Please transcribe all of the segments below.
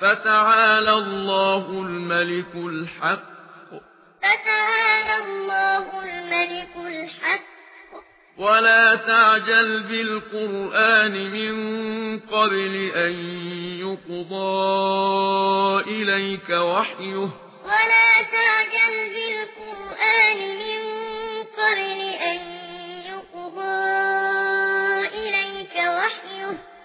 فتعالى الله الملك الحق. فتعالى الله الملك الحق. ولا تعجل بالقرآن من قبل أن يقضى إليك وحيه. ولا تعجل بالقرآن من قبل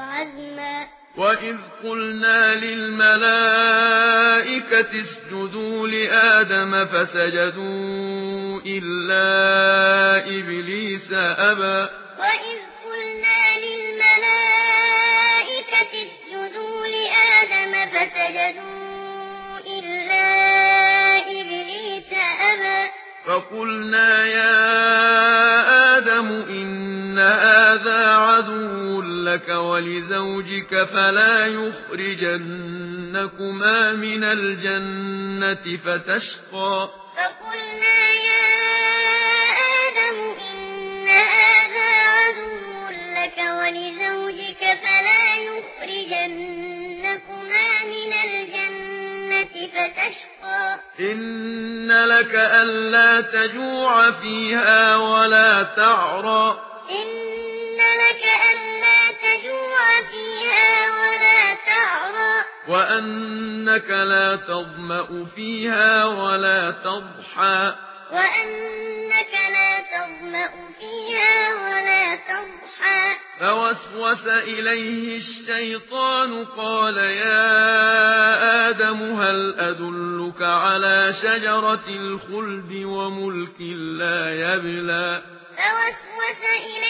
وعدنا. وَإِذْ قُلْنَا لِلْمَلَائِكَةِ اسْجُدُوا لِآدَمَ فَسَجَدُوا إِلَّا إِبْلِيسَ أبا وَإِذْ قلنا لك ولزوجك فلا يخرجنكما من الجنة فتشقى. فقلنا يا آدم إن هذا عدو لك ولزوجك فلا يخرجنكما من الجنة فتشقى. إن لك ألا تجوع فيها ولا تعرى. إن لك ألا تجوع فيها ولا تعرى وأنك لا تضمأ فيها ولا تضحى وأنك لا تضمأ فيها ولا تضحى فوسوس إليه الشيطان قال يا آدم هل أدلك على شجرة الخلد وملك لا يبلى فوسوس إليه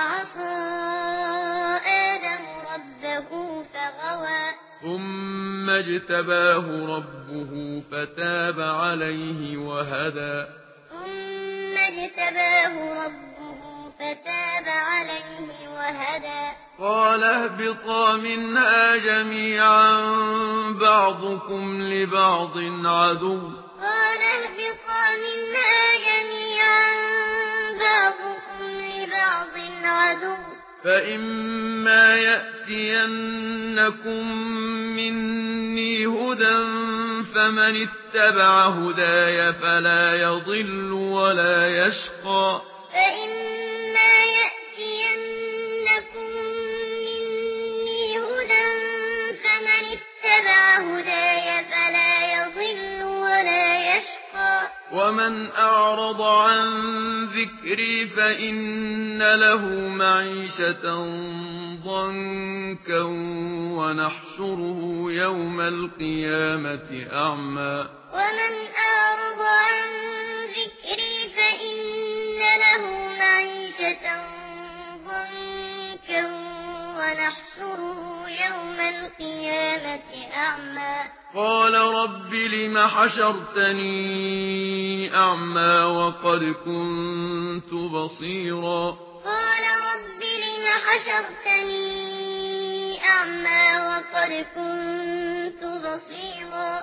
وعصى آدم ربه فغوى ثم اجتباه ربه فتاب عليه وهدى ثم اجتباه ربه فتاب عليه وهدى قال اهبطا منها جميعا بعضكم لبعض عدو فإما يأتينكم مني هدى فمن اتبع هداي فلا يضل ولا يشقى فإما يأتينكم ومن أعرض عن ذكري فإن له معيشة ضنكا ونحشره يوم القيامة أعمى ومن أعرض عن ذكري فإن له معيشة ضنكا ونحشره القيامة أعمى قال رب لم حشرتني أعمى وقد كنت بصيرا قال رب لم حشرتني أعمى وقد كنت بصيرا